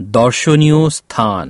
দর্শনীয় স্থান